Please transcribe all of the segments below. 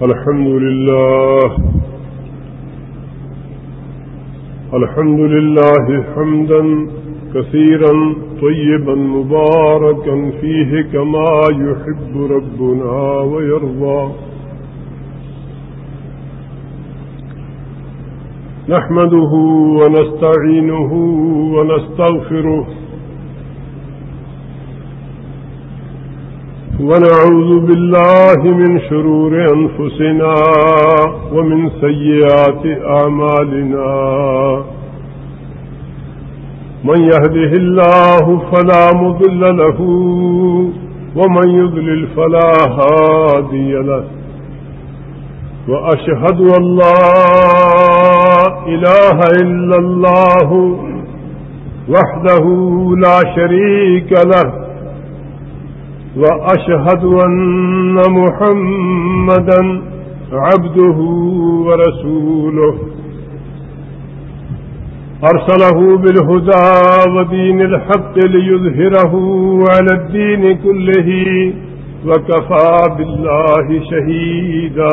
الحمد لله. الحمد لله حمدا كثيرا طيبا مباركا فيه كما يحب ربنا ويرضى. نحمده ونستعينه ونستغفره ونعوذ بالله من شرور أنفسنا ومن سيئات أعمالنا. من يهده الله فلا مضل له ومن يضلل فلا هادي له. وأشهد أن لا إله إلا الله وحده لا شريك له. وأشهد أن محمدا عبده ورسوله. أرسله بالهدى ودين الحق ليظهره على الدين كله وكفى بالله شهيدا.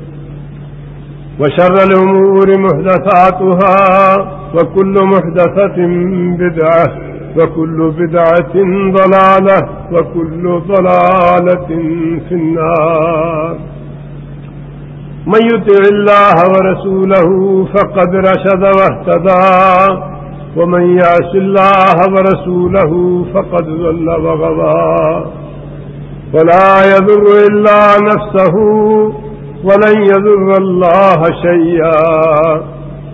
وشر الأمور محدثاتها وكل محدثة بدعة وكل بدعة ضلالة وكل ضلالة في النار. من يتع الله ورسوله فقد رشد واهتدى، ومن يعش الله ورسوله فقد ظل وغضى. ولا يذر إلا نفسه ولن يذر الله شيئا.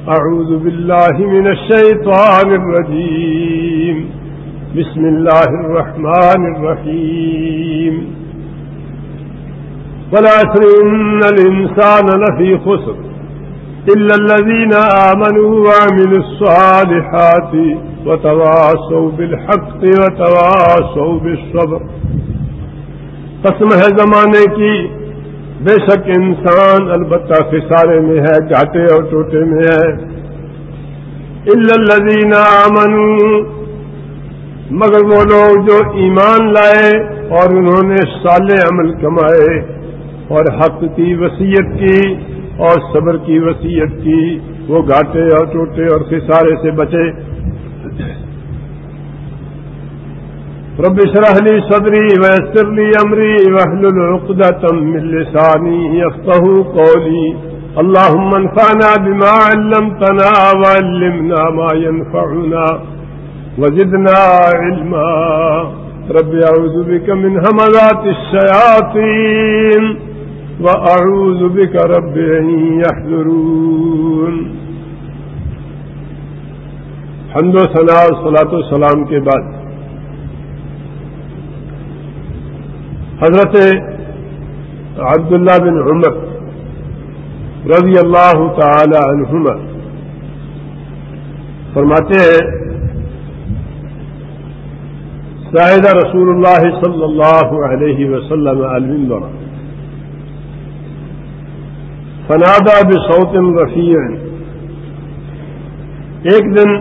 أعوذ بالله من الشيطان الرجيم. بسم الله الرحمن الرحيم. والعسر إن الإنسان لفي خسر إلا الذين آمنوا وعملوا الصالحات وتواصوا بالحق وتواصوا بالصبر. قسم ہے زمانے کی بے شک انسان البتہ خسارے میں ہے گھاٹے اور ٹوٹے میں ہے۔ الزین امن مگر وہ لوگ جو ایمان لائے اور انہوں نے سال عمل کمائے اور حق کی وسیعت کی اور صبر کی وسیعت کی، وہ گھاٹے اور ٹوٹے اور خسارے سے بچے۔ رب اشرح لي صدري ويسر لي أمري واحلل عقدة من لساني يفقه قولي. اللهم انفعنا بما علمتنا وعلمنا ما ينفعنا وزدنا علما. رب أعوذ بك من همذات الشياطين وأعوذ بك رب أن يحذرون حمد و ثناء صلاة و سلام کے بعد حضرت عبداللہ بن عمر رضی اللہ تعالی عنہما فرماتے ہیں شاہد رسول اللہ صلی اللہ علیہ وسلم المنبر فنادا بصوت رفیع۔ ایک دن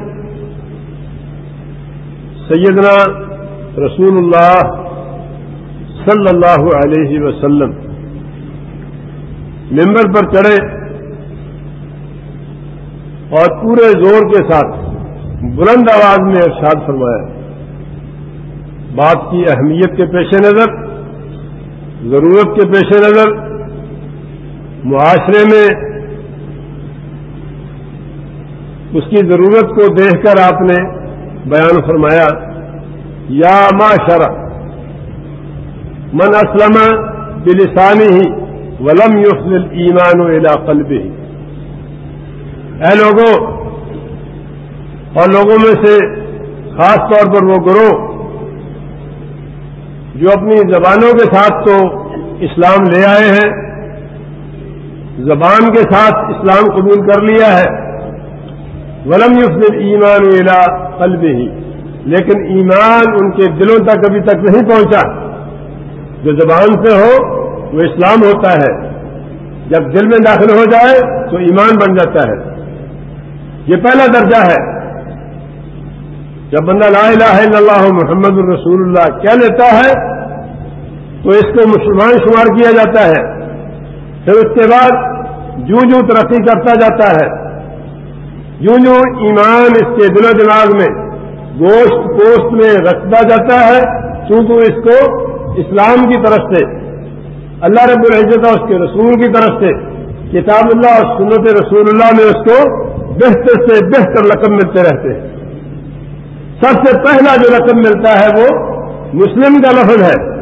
سیدنا رسول اللہ صلی اللہ علیہ وسلم ممبر پر چڑھے اور پورے زور کے ساتھ بلند آواز میں ارشاد فرمایا، بات کی اہمیت کے پیش نظر، ضرورت کے پیش نظر، معاشرے میں اس کی ضرورت کو دیکھ کر آپ نے بیان فرمایا، یا معاشرہ من اسلم بلسانی ہی ولم یفل ایمان و علاقل بھی اے لوگوں اور لوگوں میں سے خاص طور پر وہ گروہ جو اپنی زبانوں کے ساتھ تو اسلام لے آئے ہیں، زبان کے ساتھ اسلام قبول کر لیا ہے، ولم یفل ایمان و قلب ہی لیکن ایمان ان کے دلوں تک ابھی تک نہیں پہنچا۔ جو زبان سے ہو، وہ اسلام ہوتا ہے۔ جب دل میں داخل ہو جائے تو ایمان بن جاتا ہے۔ یہ پہلا درجہ ہے۔ جب بندہ لا الہ الا اللہ محمد الرسول اللہ کہہ لیتا ہے، تو اس کو مسلمان شمار کیا جاتا ہے۔ پھر اس کے بعد جو جو ترقی کرتا جاتا ہے۔ یوں یوں ایمان اس کے دل و دماغ میں گوشت پوست میں رکھتا جاتا ہے چونکہ اس کو اسلام کی طرف سے، اللہ رب العزت اور اس کے رسول کی طرف سے، کتاب اللہ اور سنت رسول اللہ میں اس کو بہتر سے بہتر رقم ملتے رہتے ہیں۔ سب سے پہلا جو رقم ملتا ہے وہ مسلم کا لفظ ہے۔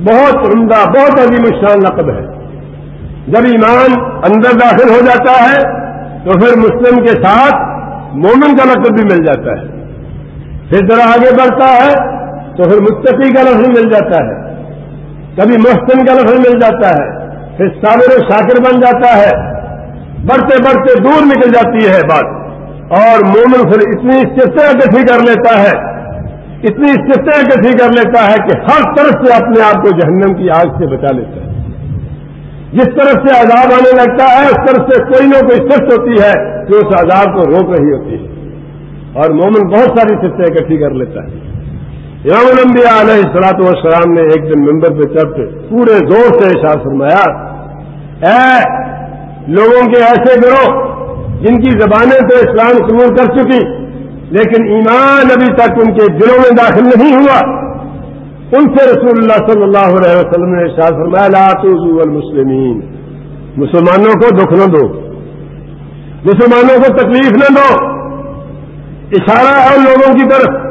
بہت عمدہ، بہت عظیم الشان لقب ہے۔ جب ایمان اندر داخل ہو جاتا ہے، تو پھر مسلم کے ساتھ مومن کا لقب بھی مل جاتا ہے۔ پھر ذرا آگے بڑھتا ہے تو پھر مستقی کا لفظ مل جاتا ہے۔ کبھی محسن کا لفظ مل جاتا ہے، پھر صابر و شاکر بن جاتا ہے۔ بڑھتے بڑھتے دور نکل جاتی ہے بات۔ اور مومن پھر اتنی استفتیں اکٹھی کر لیتا ہے؟ اتنی استفتیں اکٹھی کر لیتا ہے کہ ہر طرف سے اپنے آپ کو جہنم کی آگ سے بچا لیتا ہے۔ جس طرف سے عذاب آنے لگتا ہے، اس طرف سے کوئی نہ کوئی سفت ہوتی ہے جو اس عذاب کو روک رہی ہوتی ہے۔ اور مومن بہت ساری سفتیں اکٹھی کر لیتا ہے۔ امام الانبیاء علیہ السلاط والسلام نے ایک دن ممبر پہ چڑھ پورے زور سے احساس فرمایا، اے لوگوں کے ایسے گروہ جن کی زبانیں تو اسلام قبول کر چکی، لیکن ایمان ابھی تک ان کے دلوں میں داخل نہیں ہوا۔ ان سے رسول اللہ صلی اللہ علیہ وسلم نے شاہ فرمایا المسلمین مسلمانوں کو دکھ نہ دو۔ مسلمانوں کو تکلیف نہ دو۔ اشارہ ہے لوگوں کی طرف۔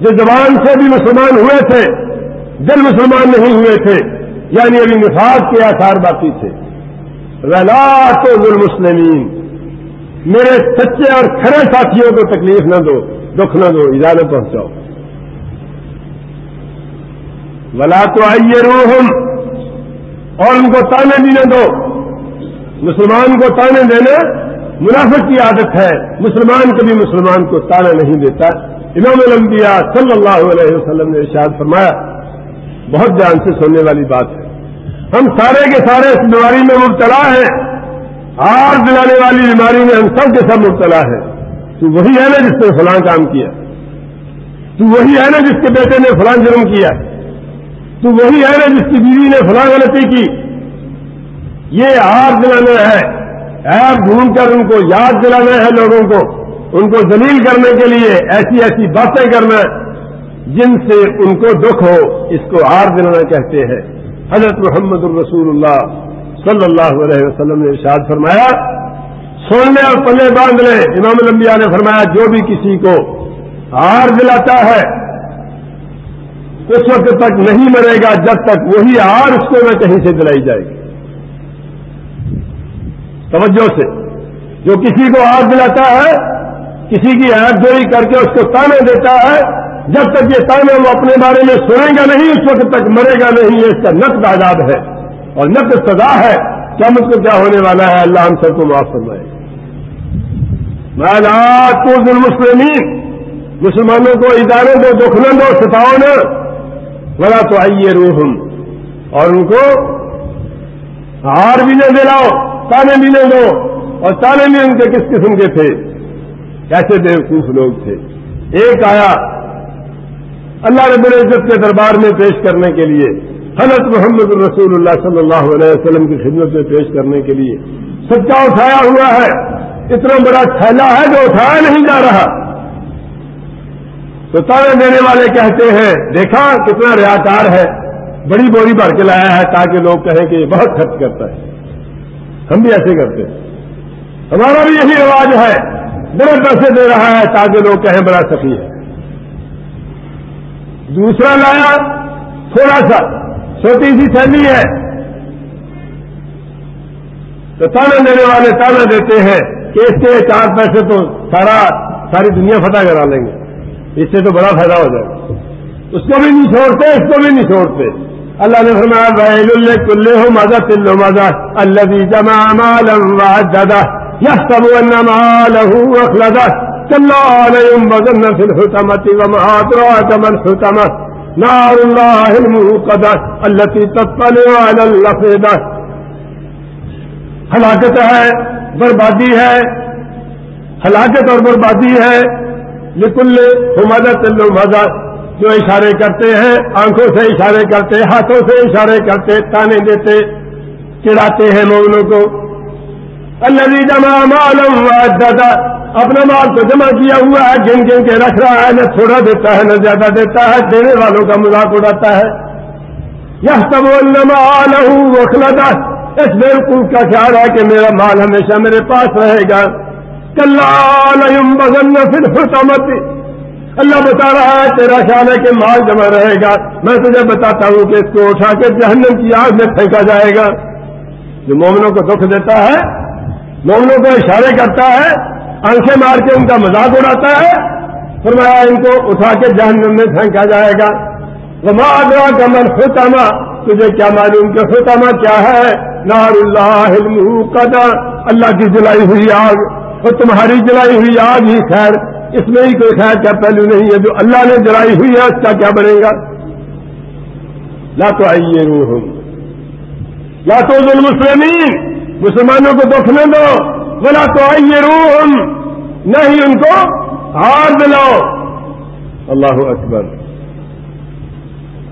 جو زبان سے بھی مسلمان ہوئے تھے، دل مسلمان نہیں ہوئے تھے یعنی ابھی نفاذ کے آثار باقی تھے۔ رلاط المسلمین میرے سچے اور کھڑے ساتھیوں کو تکلیف نہ دو، دکھ نہ دو، اجازت پہنچاؤ۔ ولا تو آئیے روحم اور ان کو تانے بھی نہ دو۔ مسلمان کو تانے دینا منافق کی عادت ہے، مسلمان کبھی مسلمان کو تانا نہیں دیتا۔ امام الانبیاء صلی اللہ علیہ وسلم نے ارشاد فرمایا، بہت جان سے سننے والی بات ہے۔ ہم سارے کے سارے اس بیماری میں مبتلا ہیں۔ ہار دلانے والی بیماری میں ہم سب کے سب مبتلا ہے تو وہی ہے نا جس نے فلاں کام کیا۔ تو وہی ہے نا جس کے بیٹے نے فلاں جرم کیا۔ تو وہی ہے نا جس کی بیوی نے فلاں غلطی کی۔ یہ ہار دلانا ہے ایپ ڈھونڈ کر ان کو، یاد دلانا ہے لوگوں کو۔ ان کو دلیل کرنے کے لیے ایسی ایسی باتیں کرنا جن سے ان کو دکھ ہو، اس کو ہار دلانا کہتے ہیں۔ حضرت محمد الرسول اللہ صلی اللہ علیہ وسلم نے ارشاد فرمایا، سونے اور پلے باندھ لے۔ امام الانبیاء نے فرمایا، جو بھی کسی کو ہار دلاتا ہے، اس وقت تک نہیں مرے گا، جب تک وہی ہار اس کو نہ کہیں سے دلائی جائے گی۔ توجہ سے، جو کسی کو ہار دلاتا ہے کسی کی ہاتھ جوڑی کر کے اس کو تانے دیتا ہے، جب تک یہ تانے وہ اپنے بارے میں سنے گا نہیں، اس وقت تک مرے گا نہیں، یہ اس کا نقد آزاد ہے اور نہ تو سزا ہے کیا مجھ کو کیا ہونے والا ہے۔ اللہ ہم سب کو معاف فرمائے۔ میں تو مسلمین مسلمانوں کو اداروں کو دکھنا دو ستاؤ نہ بڑا تو آئیے روحم اور ان کو ہار بھی نہ دلاؤ، تانے بھی نہ دو۔ اور تانے بھی ان کے کس قسم کے تھے؟ کیسے بیوقوف لوگ تھے۔ ایک آیا اللہ رب العزت کے دربار میں پیش کرنے کے لیے، حضرت محمد الرسول اللہ صلی اللہ علیہ وسلم کی خدمت میں پیش کرنے کے لیے۔ سچا اٹھایا ہوا ہے۔ اتنا بڑا تھیلا ہے جو اٹھایا نہیں جا رہا۔ تو تانے دینے والے کہتے ہیں، دیکھا کتنا ریاکار ہے۔ بڑی بوری بھر کے لایا ہے تاکہ لوگ کہیں کہ یہ بہت خرچ کرتا ہے۔ ہم بھی ایسے کرتے ہیں۔ ہمارا بھی یہی رواج ہے۔ بڑے پیسے دے رہا ہے تاکہ لوگ کہیں بڑا سخی ہے۔ دوسرا لایا، تھوڑا سا، چھوٹی سی تھیلی ہے۔ تو تانا دینے والے تانا دیتے ہیں کہ اس کے چار پیسے تو سارا، ساری دنیا فتح کرا لیں گے۔ اس سے تو بڑا فائدہ ہو جائے گا۔ اس کو بھی نہیں چھوڑتے، اس کو بھی نہیں چھوڑتے۔ اللہ نے فرمایا بھائی کلے ہو مزہ تلو مزہ اللہ جمع مالا دادا یہ سب مالہ اخلدا چلو عليهم بغن في الحتمة وما أدراك ما الحتمة نار الله الموقدة التي تطلع على اللفظة ہلاکت ہے، بربادی ہے۔ ہلاکت اور بربادی ہے۔ لکل حمادت مدد جو اشارے کرتے ہیں، آنکھوں سے اشارے کرتے، ہاتھوں سے اشارے کرتے، تانے دیتے، چڑھاتے ہیں مومنوں کو۔ اللہ جمع معلوم دادا اپنا مال تو جمع کیا ہوا ہے، گن گن کے رکھ رہا ہے، نہ تھوڑا دیتا ہے، نہ زیادہ دیتا ہے، دینے والوں کا مذاق اڑاتا ہے۔ یہ سب وخلدا اس بیوقوف کا خیال ہے کہ میرا مال ہمیشہ میرے پاس رہے گا۔ کل بغن پھر فرسمت اللہ بتا رہا ہے، تیرا خیال ہے کہ مال جمع رہے گا۔ میں تجھے بتاتا ہوں کہ اس کو اٹھا کے جہنم کی آگ میں پھینکا جائے گا۔ جو مومنوں کو دکھ دیتا ہے مومنوں کو اشارے کرتا ہے، آنکھیں مار کے ان کا مذاق اڑاتا ہے، فرمایا ان کو اٹھا کے جہنم میں پھینکا جائے گا۔ وہ ماں آگرہ کا من خوتامہ تجھے کیا معلوم کہ خوتامہ کیا ہے؟ نار اللہ اللہ کی جلائی ہوئی آگ، اور تمہاری جلائی ہوئی آگ ہی خیر۔ اس میں ہی کوئی خیر کا پہلو نہیں ہے، جو اللہ نے جلائی ہوئی ہے، اس کا کیا بنے گا؟ لا تو آئیے روح یا تو مسلمین مسلمانوں کو دکھنے دو بولا تو آئیے روح نہیں ان کو ہار دلاؤ۔ اللہ اکبر۔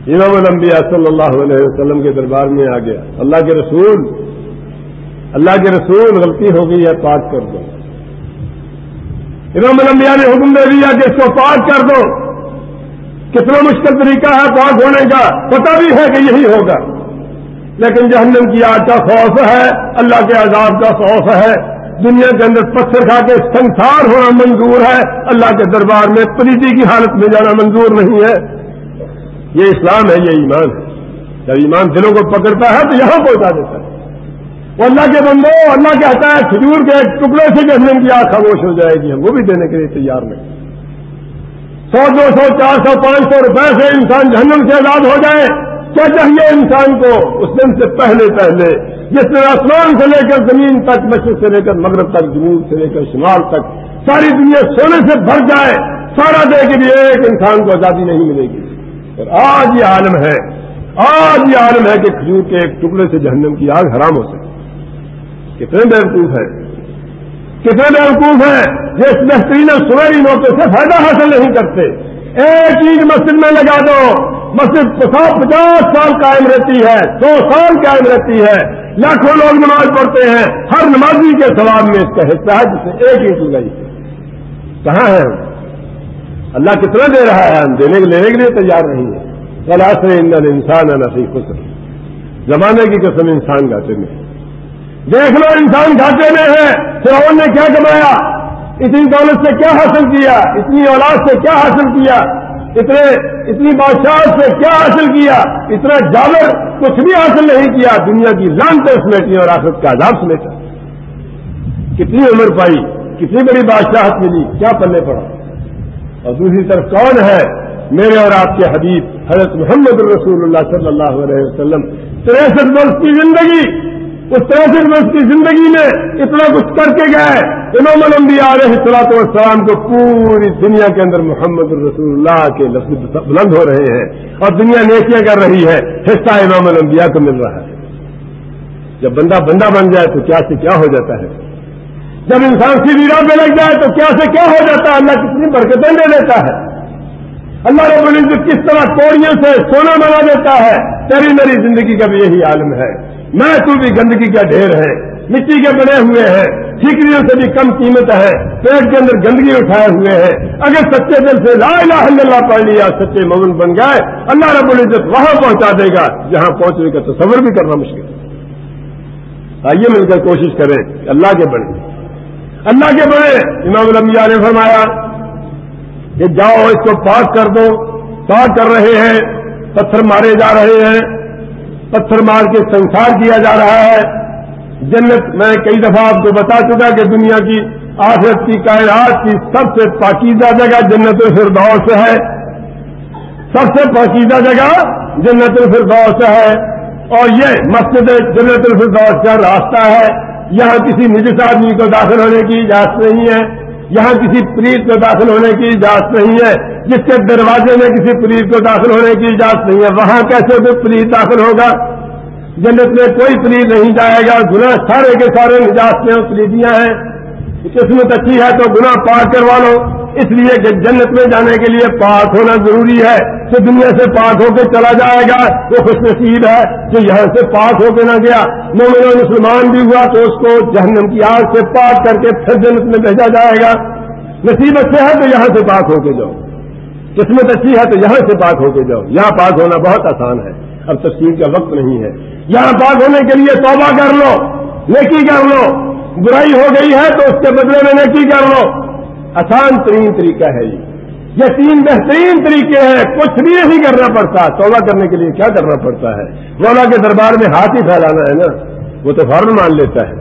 امام الانبیاء صلی اللہ علیہ وسلم کے دربار میں آ گیا۔ اللہ کے رسول، اللہ کے رسول، غلطی ہو گئی ہے پاک کر دو۔ امام الانبیاء نے حکم دے دیا کہ اس کو پاک کر دو۔ کتنا مشکل طریقہ ہے پاک ہونے کا۔ پتہ بھی ہے کہ یہی ہوگا۔ لیکن جہنم کی آگ کا خوف ہے، اللہ کے عذاب کا خوف ہے۔ دنیا کے اندر پتھر کھا کے سنسار ہونا منظور ہے۔ اللہ کے دربار میں پریتی کی حالت میں جانا منظور نہیں ہے۔ یہ اسلام ہے، یہ ایمان ہے۔ جب ایمان دلوں کو پکڑتا ہے تو یہاں پہنچا دیتا ہے۔ وہ اللہ کے بندو اللہ کہتا ہے کھجور کے ایک ٹکڑے سے جہنم کی آگ خاموش ہو جائے گی۔ ہم وہ بھی دینے کے لیے تیار نہیں۔ سو دو سو، چار سو، پانچ سو روپئے سے انسان جہنم سے آزاد ہو جائے۔ کیا چاہیے انسان کو اس دن سے پہلے پہلے؟ جس طرح آسمان سے لے کر زمین تک، مشرق سے لے کر مغرب تک، جنوب سے لے کر شمال تک، ساری دنیا سونے سے بھر جائے، سارا دے کے بھی ایک انسان کو آزادی نہیں ملے گی۔ اور آج یہ عالم ہے، آج یہ عالم ہے کہ کھجور کے ایک ٹکڑے سے جہنم کی آگ حرام ہو سکے کتنے بیوقوف ہیں۔ کتنے بیوقوف ہیں۔ جس بہترین سنہری موقع سے فائدہ حاصل نہیں کرتے۔ ایک چیز مسجد میں لگا دو۔ مسجد سو پچاس سال قائم رہتی ہے، سو سال قائم رہتی ہے۔ لاکھوں لوگ نماز پڑھتے ہیں، ہر نمازی کے سواب میں اس کا حصہ ہے جسے ایک ہی گئی کہاں ہے؟ اللہ کتنا دے رہا ہے، ہم دینے کے لینے کے لیے تیار نہیں ہے۔ کلا سے انسان ہے نفی خوش زمانے کی قسم انسان گاتے میں۔ دیکھ لو، انسان گھاٹے میں ہے۔ فرعون نے کیا کمایا؟ اتنی دولت سے کیا حاصل کیا؟ اتنی اولاد سے کیا حاصل کیا؟ اتنے اتنی بادشاہ سے کیا حاصل کیا؟ اتنا جاور کچھ بھی حاصل نہیں کیا، دنیا کی لانتے سمیٹی اور آخرت کا عذاب سمیٹا کتنی عمر پائی، کتنی بڑی بادشاہت ملی، کیا پلے پڑا۔ اور دوسری طرف کون ہے؟ میرے اور آپ کے حبیب حضرت محمد الرسول اللہ صلی اللہ علیہ وسلم۔ تریسٹھ برس کی زندگی۔ اس تریسٹھ برس کی زندگی میں اتنا کچھ کر کے گئے، امام الانبیاء علیہ السلاط والسلام کو پوری دنیا کے اندر محمد الرسول اللہ کے لفظ بلند ہو رہے ہیں اور دنیا نیکیاں کر رہی ہے، حصہ امام الانبیاء کو مل رہا ہے۔ جب بندہ بندہ بن جائے تو کیا سے کیا ہو جاتا ہے؟ جب انسان سی ویرا پہ لگ جائے تو کیا سے کیا ہو جاتا ہے؟ اللہ کتنی برکتیں دے دیتا ہے۔ اللہ رب العزت کس طرح کوڑیوں سے سونا بنا دیتا ہے؟ تیری میری زندگی کا بھی یہی عالم ہے۔ میں تو بھی گندگی کا ڈھیر ہے، مٹی کے بنے ہوئے ہیں، ٹھیکریوں سے بھی کم قیمت ہے، پیٹ کے اندر گندگی اٹھائے ہوئے ہیں۔ اگر سچے دل سے لا الہ الا اللہ پڑھ لیا، سچے مغن بن گئے، اللہ رب العزت وہاں پہنچا دے گا، جہاں پہنچنے کا تصور بھی کرنا مشکل ہے۔ آئیے مل کر کوشش کریں کہ اللہ کے بنے۔ اللہ کے بڑے امام الانبیاء نے فرمایا کہ جاؤ، اس کو پاک کر دو۔ پاک کر رہے ہیں، پتھر مارے جا رہے ہیں۔ پتھر مار کے سنسار کیا جا رہا ہے۔ جنت، میں کئی دفعہ آپ کو بتا چکا کہ دنیا کی، آخرت کی کائنات کی سب سے پاکیزہ جگہ جنت الفردوس ہے۔ سب سے پاکیزہ جگہ جنت الفردوس ہے۔ اور یہ مسجد جنت الفردوس کا راستہ ہے۔ یہاں کسی نجس آدمی کو داخل ہونے کی اجازت نہیں ہے۔ یہاں کسی پریت کو داخل ہونے کی اجازت نہیں ہے، جس کے دروازے میں کسی پریت کو داخل ہونے کی اجازت نہیں ہے، وہاں کیسے کوئی پریت داخل ہوگا؟ جنت میں کوئی پریت نہیں جائے گا، گناہ سارے کے سارے نجات میں پریتیاں ہیں۔ قسمت اچھی ہے تو گناہ پار کروا لو۔ اس لیے کہ جنت میں جانے کے لیے پاک ہونا ضروری ہے۔ کہ دنیا سے پاک ہو کے چلا جائے گا، وہ خوش نصیب ہے۔ کہ یہاں سے پاک ہو کے نہ گیا، مومن و مسلمان بھی ہوا تو اس کو جہنم کی آگ سے پاک کر کے پھر جنت میں بھیجا جائے گا۔ نصیب اچھے ہے تو یہاں سے پاک ہو کے جاؤ۔ قسمت اچھی ہے تو یہاں سے پاک ہو کے جاؤ۔ یہاں پاک ہونا بہت آسان ہے۔ اب تفصیل کا وقت نہیں ہے۔ یہاں پاک ہونے کے لیے توبہ کر لو، نیکی کر لو۔ برائی ہو گئی ہے تو اس کے بدلے میں نیکی کر لو۔ آسان ترین طریقہ ہے یہ۔ یہ تین بہترین طریقے ہیں، کچھ بھی نہیں کرنا پڑتا۔ توبہ کرنے کے لیے کیا کرنا پڑتا ہے؟ مولا کے دربار میں ہاتھ ہی پھیلانا ہے نا۔ وہ تو فوراً مان لیتا ہے۔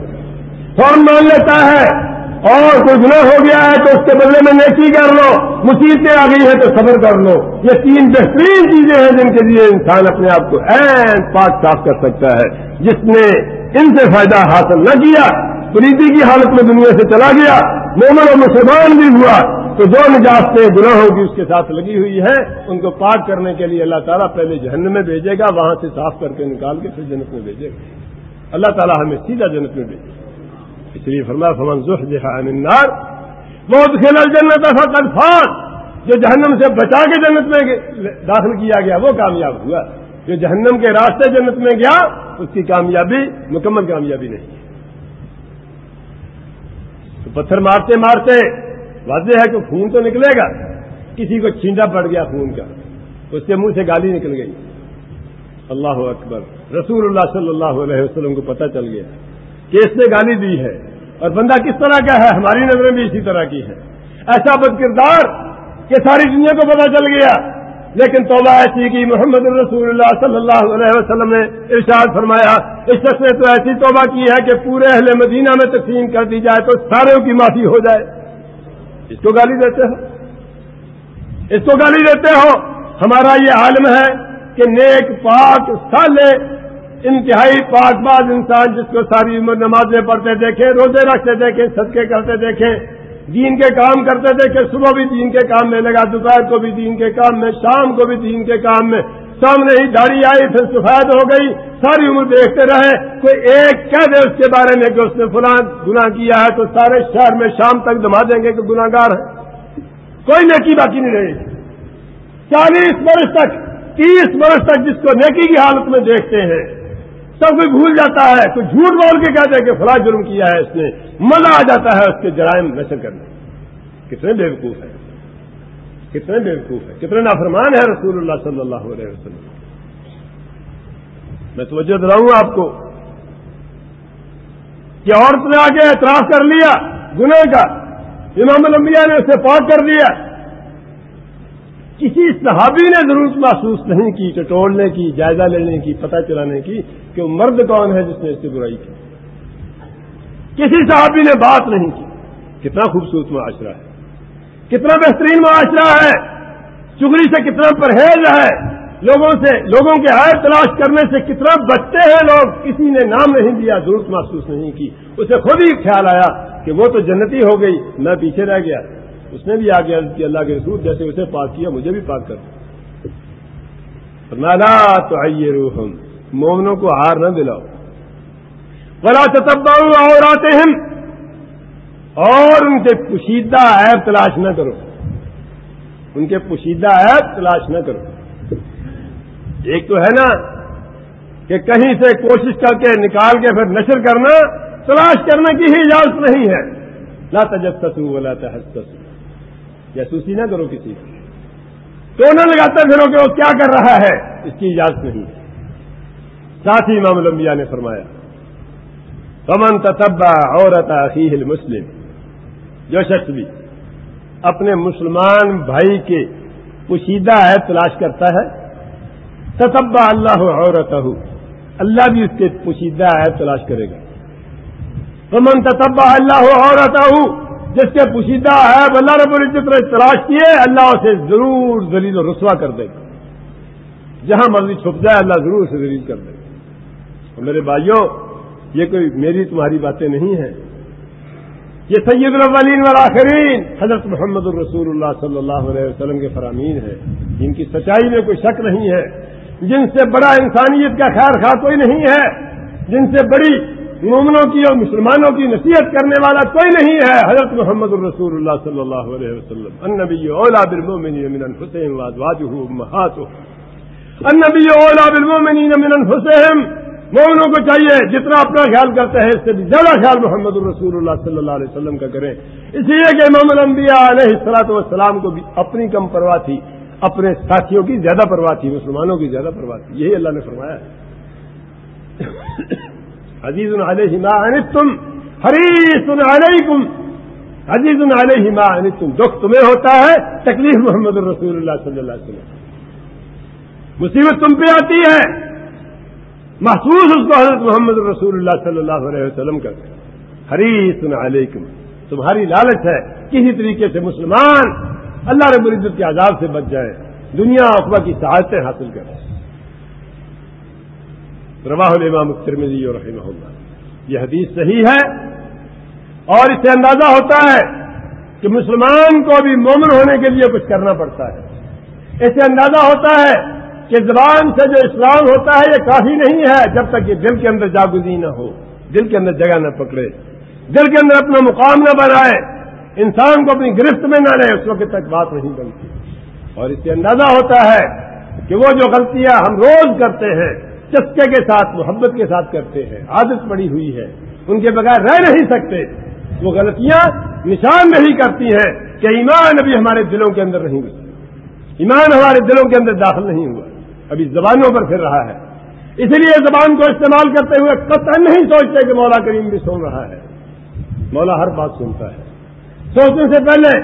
فوراً مان لیتا ہے۔ اور کوئی گناہ ہو گیا ہے تو اس کے بدلے میں نیکی کر لو، مصیبتیں آ گئی ہیں تو صبر کر لو۔ یہ تین بہترین چیزیں ہیں جن کے لیے انسان اپنے آپ کو این پاک صاف کر سکتا ہے۔ جس نے ان سے فائدہ حاصل نہ کیا پریتی کی حالت میں دنیا سے چلا گیا، مومن اور مسلمان بھی ہوا، تو جو نجات گناہوں کی اس کے ساتھ لگی ہوئی ہے ان کو پاک کرنے کے لیے اللہ تعالیٰ پہلے جہنم میں بھیجے گا، وہاں سے صاف کر کے نکال کے پھر جنت میں بھیجے گا۔ اللہ تعالیٰ ہمیں سیدھا جنت میں بھیجے گا۔ اس لیے فرما فمن عن النار بہت کھیلا جنت فقد فان جو جہنم سے بچا کے جنت میں داخل کیا گیا، وہ کامیاب ہوا۔ جو جہنم کے راستے جنت میں گیا، اس کی کامیابی، مکمل کامیابی نہیں تو پتھر مارتے مارتے واضح ہے کہ خون تو نکلے گا، کسی کو چھینٹا پڑ گیا خون کا، اس کے منہ سے گالی نکل گئی۔ اللہ اکبر۔ رسول اللہ صلی اللہ علیہ وسلم کو پتہ چل گیا۔ کہ اس نے گالی دی ہے اور بندہ کس طرح کا ہے؟ ہماری نظریں بھی اسی طرح کی ہے ایسا بد کردار کہ ساری دنیا کو پتہ چل گیا۔ لیکن توبہ ایسی کی محمد الرسول اللہ صلی اللہ علیہ وسلم نے ارشاد فرمایا، اس شخص نے تو ایسی توبہ کی ہے کہ پورے اہل مدینہ میں تقسیم کر دی جائے تو سارے کی معافی ہو جائے۔ اس کو گالی دیتے ہو۔ اس کو گالی دیتے ہو۔ ہمارا یہ عالم ہے کہ نیک، پاک سالے انتہائی پاک باز انسان جس کو ساری عمر نمازیں پڑھتے دیکھیں روزے رکھتے دیکھیں صدقے کرتے دیکھیں دین کے کام کرتے تھے کہ صبح بھی دین کے کام میں لگا، دوپہر کو بھی دین کے کام میں، شام کو بھی دین کے کام میں۔ سامنے ہی داڑھی آئی، پھر سفید ہو گئی، ساری عمر دیکھتے رہے۔ کوئی ایک کہہ دے اس کے بارے میں کہ اس نے فلاں گناہ کیا ہے، تو سارے شہر میں شام تک دما دیں گے کہ گناگار ہے۔ کوئی نیکی باقی نہیں رہے چالیس برس تک، تیس برس تک جس کو نیکی کی حالت میں دیکھتے ہیں۔ سب کوئی بھول جاتا ہے کوئی جھوٹ بول کے کہتے ہیں کہ فلاں جرم کیا ہے اس نے، مزہ آ جاتا ہے اس کے جرائم نشر کرنے۔ کتنے بیوقوف ہیں۔ کتنے بیوقوف ہیں۔ کتنے نافرمان ہیں رسول اللہ صلی اللہ علیہ وسلم۔ میں توجہ دلاؤں آپ کو کہ عورت نے آگے اعتراف کر لیا گنہ کا۔ امام الانبیاء نے اسے پاک کر دیا۔ کسی صحابی نے ضرورت محسوس نہیں کی ٹٹولنے کی، جائزہ لینے کی، پتہ چلانے کی کہ وہ مرد کون ہے جس نے اس سے برائی کی۔ کسی صحابی نے بات نہیں کی۔ کتنا خوبصورت معاشرہ ہے۔ کتنا بہترین معاشرہ ہے۔ چگری سے کتنا پرہیز ہے۔ لوگوں سے، لوگوں کے آئے تلاش کرنے سے کتنا بچتے ہیں لوگ۔ کسی نے نام نہیں دیا ضرورت محسوس نہیں کی۔ اسے خود ہی خیال آیا کہ وہ تو جنتی ہو گئی، میں پیچھے رہ گیا۔ اس نے بھی آگے عرض کی اللہ کے رسول جیسے اسے پاک کیا، مجھے بھی پاک کر نالا تو آئیے روحم مومنوں کو ہار نہ دلاؤ۔ بلا تتبا اور آتے ہیں اور ان کے پوشیدہ ایپ تلاش نہ کرو۔ ان کے پوشیدہ ایپ تلاش نہ کرو۔ ایک تو ہے نا کہ کہیں سے کوشش کر کے نکال کے پھر نشر کرنا، تلاش کرنے کی ہی اجازت نہیں ہے۔ نہ تجسس ولا تحسس جاسوسی نہ کرو کسی کی تو نہ لگاتا پھرو کہ وہ کیا کر رہا ہے، اس کی اجازت نہیں۔ ساتھ ہی امام الانبیاء نے فرمایا پمن تتبا عورت عقیل مسلم جو شخص بھی اپنے مسلمان بھائی کے پوشیدہ ہے تلاش کرتا ہے ستبا اللہ عورت اللہ بھی اس کے پوشیدہ ہے تلاش کرے گا۔ من تتبا اللہ عورت جس کے پوشیدہ ہے اللہ رب العزت نے تلاش کیے، اللہ اسے ضرور دلیل و رسوا کر دے گا۔ جہاں مرضی چھپ جائے، اللہ ضرور اسے دلیل کر دے گا۔ میرے بھائیوں، یہ کوئی میری تمہاری باتیں نہیں ہیں۔ یہ سید الاولین والآخرین، حضرت محمد الرسول اللہ صلی اللہ علیہ وسلم کے فرامین ہیں۔ جن کی سچائی میں کوئی شک نہیں ہے۔ جن سے بڑا انسانیت کا خیر خواہ کوئی نہیں ہے۔ جن سے بڑی مومنوں کی اور مسلمانوں کی نصیحت کرنے والا کوئی نہیں ہے۔ حضرت محمد الرسول اللہ صلی اللہ علیہ وسلم۔ النبی اولا بالمؤمنین من انفسهم وازواجه امهاته النبی اولا بالمؤمنین من انفسهم مومنوں کو چاہیے جتنا اپنا خیال کرتے ہیں اس سے بھی زیادہ خیال محمد الرسول اللہ صلی اللہ علیہ وسلم کا کریں۔ اس لیے کہ امام الانبیاء علیہ السلاط والسلام کو بھی اپنی کم پرواہ تھی۔ اپنے ساتھیوں کی زیادہ پرواہ تھی، مسلمانوں کی زیادہ پرواہ تھی۔ یہی اللہ نے فرمایا ہے۔ عزیز علیہ ما تم حریص علیکم۔ عزیز علیہ ما تم دکھ تمہیں ہوتا ہے، تکلیف محمد الرسول اللہ صلی اللہ علیہ وسلم۔ مصیبت تم پہ آتی ہے۔ محسوس اس کو حضرت محمد رسول اللہ صلی اللہ علیہ وسلم کرتے حریص علیکم۔ تمہاری لالچ ہے، کسی طریقے سے مسلمان۔ اللہ رب العزت کے عذاب سے بچ جائے دنیا اخبا کی سہایتیں حاصل کریں۔ روا الامام ترمزی اور رحمہ اللہ یہ حدیث صحیح ہے اور اس سے اندازہ ہوتا ہے کہ مسلمان کو بھی مومن ہونے کے لیے کچھ کرنا پڑتا ہے۔ اس سے اندازہ ہوتا ہے کہ زبان سے جو اسلام ہوتا ہے یہ کافی نہیں ہے جب تک یہ دل کے اندر جاگزی نہ ہو، دل کے اندر جگہ نہ پکڑے، دل کے اندر اپنا مقام نہ بنائے، انسان کو اپنی گرفت میں نہ رہے اس وقت تک بات نہیں بنتی۔ اور اس سے اندازہ ہوتا ہے کہ وہ جو غلطیاں ہم روز کرتے ہیں چسکے کے ساتھ، محبت کے ساتھ کرتے ہیں، عادت پڑی ہوئی ہے۔ ان کے بغیر رہ نہیں سکتے۔ وہ غلطیاں نشان نہیں کرتی ہیں کہ ایمان ابھی ہمارے دلوں کے اندر نہیں ایمان ہمارے دلوں کے اندر داخل نہیں ہوا۔ ابھی زبانوں پر پھر رہا ہے۔ اس لیے زبان کو استعمال کرتے ہوئے قطع نہیں سوچتے کہ مولا کریم بھی سن رہا ہے۔ مولا ہر بات سنتا ہے۔ سوچنے سے پہلے،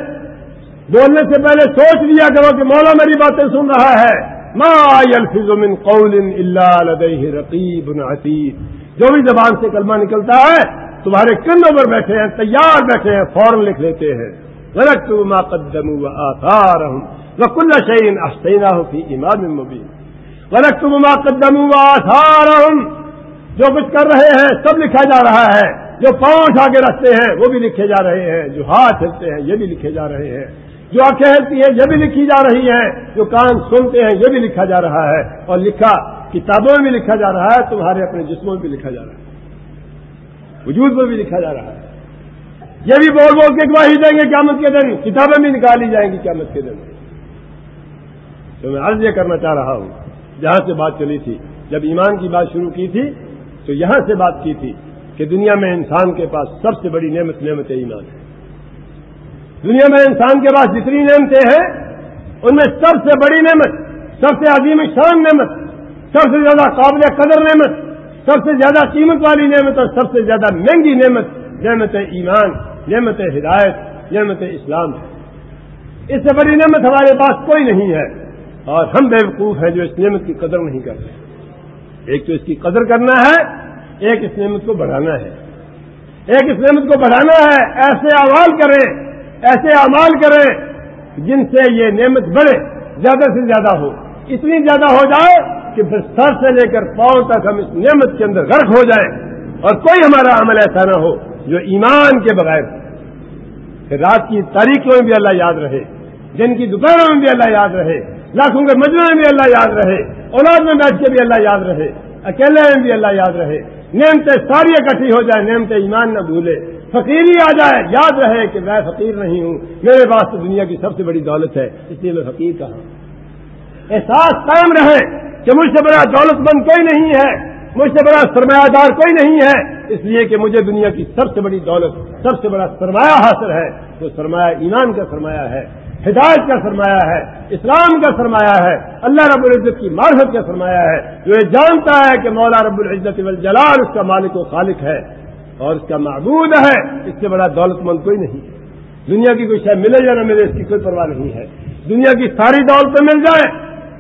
بولنے سے پہلے سوچ لیا کرو کہ مولا میری باتیں سن رہا ہے۔ ما يلفظ من قول الا لديه رقيب عتيد. جو بھی زبان سے کلمہ نکلتا ہے، تمہارے کندھوں پر بیٹھے ہیں، تیار بیٹھے ہیں، فوراً لکھ لیتے ہیں۔ غلط ما قدموا واثارهم وكل شيء احصيناه في امام مبين۔ غلط ما قدموا واثارهم جو کچھ کر رہے ہیں، سب لکھا جا رہا ہے۔ جو پاؤں اٹھا کے رکھتے ہیں، وہ بھی لکھے جا رہے ہیں۔ جو ہاتھ ہلتے ہیں، یہ بھی لکھے جا رہے ہیں۔ جو آنکھیں ہلتی ہیں، یہ بھی لکھی جا رہی ہیں، جو کان سنتے ہیں، یہ بھی لکھا جا رہا ہے اور لکھا کتابوں میں بھی لکھا جا رہا ہے، تمہارے اپنے جسموں میں بھی لکھا جا رہا ہے۔ وجود میں بھی لکھا جا رہا ہے۔ یہ بھی بول بول کے گواہی دیں گے، قیامت کے دن کتابیں بھی نکالی جائیں گی قیامت کے دن۔ تو میں عرض یہ کرنا چاہ رہا ہوں، جہاں سے بات چلی تھی، جب ایمان کی بات شروع کی تھی، تو یہاں سے بات کی تھی کہ دنیا میں انسان کے پاس سب سے بڑی نعمت نعمت ایمان ہے۔ دنیا میں انسان کے پاس جتنی نعمتیں ہیں، ان میں سب سے بڑی نعمت، سب سے عظیم شان نعمت، سب سے زیادہ قابل قدر نعمت، سب سے زیادہ قیمت والی نعمت اور سب سے زیادہ مہنگی نعمت نعمت ایمان، نعمت ہدایت، نعمت اسلام ہے۔ اس سے بڑی نعمت ہمارے پاس کوئی نہیں ہے اور ہم بے وقوف ہیں جو اس نعمت کی قدر نہیں کر رہے ایک تو اس کی قدر کرنا ہے، ایک اس نعمت کو بڑھانا ہے۔ ایک اس نعمت کو بڑھانا ہے، ایسے اعمال کریں ایسے اعمال کریں جن سے یہ نعمت بڑھے، زیادہ سے زیادہ ہو۔ اتنی زیادہ ہو جائے کہ پھر سر سے لے کر پاؤں تک ہم اس نعمت کے اندر غرق ہو جائیں۔ اور کوئی ہمارا عمل ایسا نہ ہو جو ایمان کے بغیر پھر رات کی تاریخوں میں بھی اللہ یاد رہے، دن کی دوپہروں میں بھی اللہ یاد رہے، لاکھوں کے مجموعے میں بھی اللہ یاد رہے، اولاد میں بیٹھ کے بھی اللہ یاد رہے، اکیلے میں بھی اللہ یاد رہے۔ نعمتیں ساری اکٹھی ہو جائے نعمتیں ایمان نہ بھولے۔ فقیری آ جائے۔ یاد رہے کہ میں فقیر نہیں ہوں، میرے پاس تو دنیا کی سب سے بڑی دولت ہے، اس لیے میں فقیر کہا۔ احساس قائم رہے کہ مجھ سے بڑا دولت مند کوئی نہیں ہے، مجھ سے بڑا سرمایہ دار کوئی نہیں ہے، اس لیے کہ مجھے دنیا کی سب سے بڑی دولت، سب سے بڑا سرمایہ حاصل ہے۔ وہ سرمایہ ایمان کا سرمایہ ہے، ہدایت کا سرمایہ ہے، اسلام کا سرمایہ ہے، اللہ رب العزت کی معرفت کا سرمایہ ہے۔ جو یہ جانتا ہے کہ مولا رب العزت والجلال اس کا مالک و خالق ہے۔ اور اس کا معبود ہے، اس سے بڑا دولت مند کوئی نہیں۔ دنیا کی کوئی شاید ملے یا نہ ملے، اس کی کوئی پرواہ نہیں ہے۔ دنیا کی ساری دولتیں مل جائیں،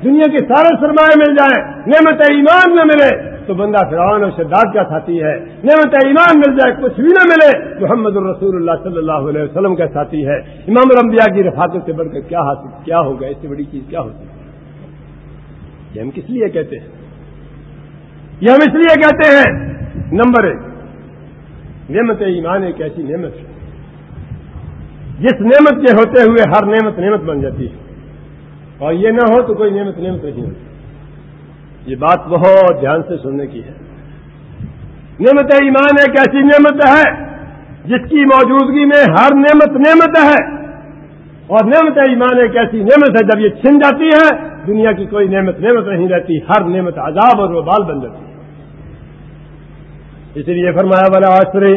دنیا کے سارے سرمایہ مل جائیں، نعمت ایمان نہ ملے تو بندہ فرعون اور شداد کا ساتھی ہے۔ نعمت ایمان مل جائے، کچھ بھی نہ ملے محمد الرسول اللہ صلی اللہ علیہ وسلم کا ساتھی ہے۔ امام الانبیاء کی رفاقت سے بڑھ کر کیا حاصل، کیا ہوگا اس سے بڑی چیز کیا ہوتی ہے؟ یہ ہم کس لیے کہتے ہیں؟ یہ ہم اس لیے کہتے ہیں، نمبر ایک نعمت ایمان ایک ایسی نعمت ہے۔ جس نعمت کے ہوتے ہوئے ہر نعمت نعمت بن جاتی ہے۔ اور یہ نہ ہو تو کوئی نعمت نعمت نہیں ہوتی۔ یہ بات بہت دھیان سے سننے کی ہے۔ نعمت ایمان ایک ایسی نعمت ہے جس کی موجودگی میں ہر نعمت نعمت ہے۔ اور نعمت ایمان ایک ایسی نعمت ہے جب یہ چھن جاتی ہے، دنیا کی کوئی نعمت نعمت نہیں رہتی، ہر نعمت عذاب اور وبال بن جاتی ہے۔ اس لیے فرمایا والا آسرے